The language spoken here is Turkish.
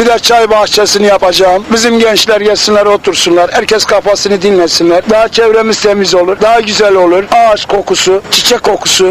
Bir de çay bahçesini yapacağım. Bizim gençler gelsinler otursunlar. Herkes kafasını dinlesinler. Daha çevremiz temiz olur. Daha güzel olur. Ağaç kokusu, çiçek kokusu.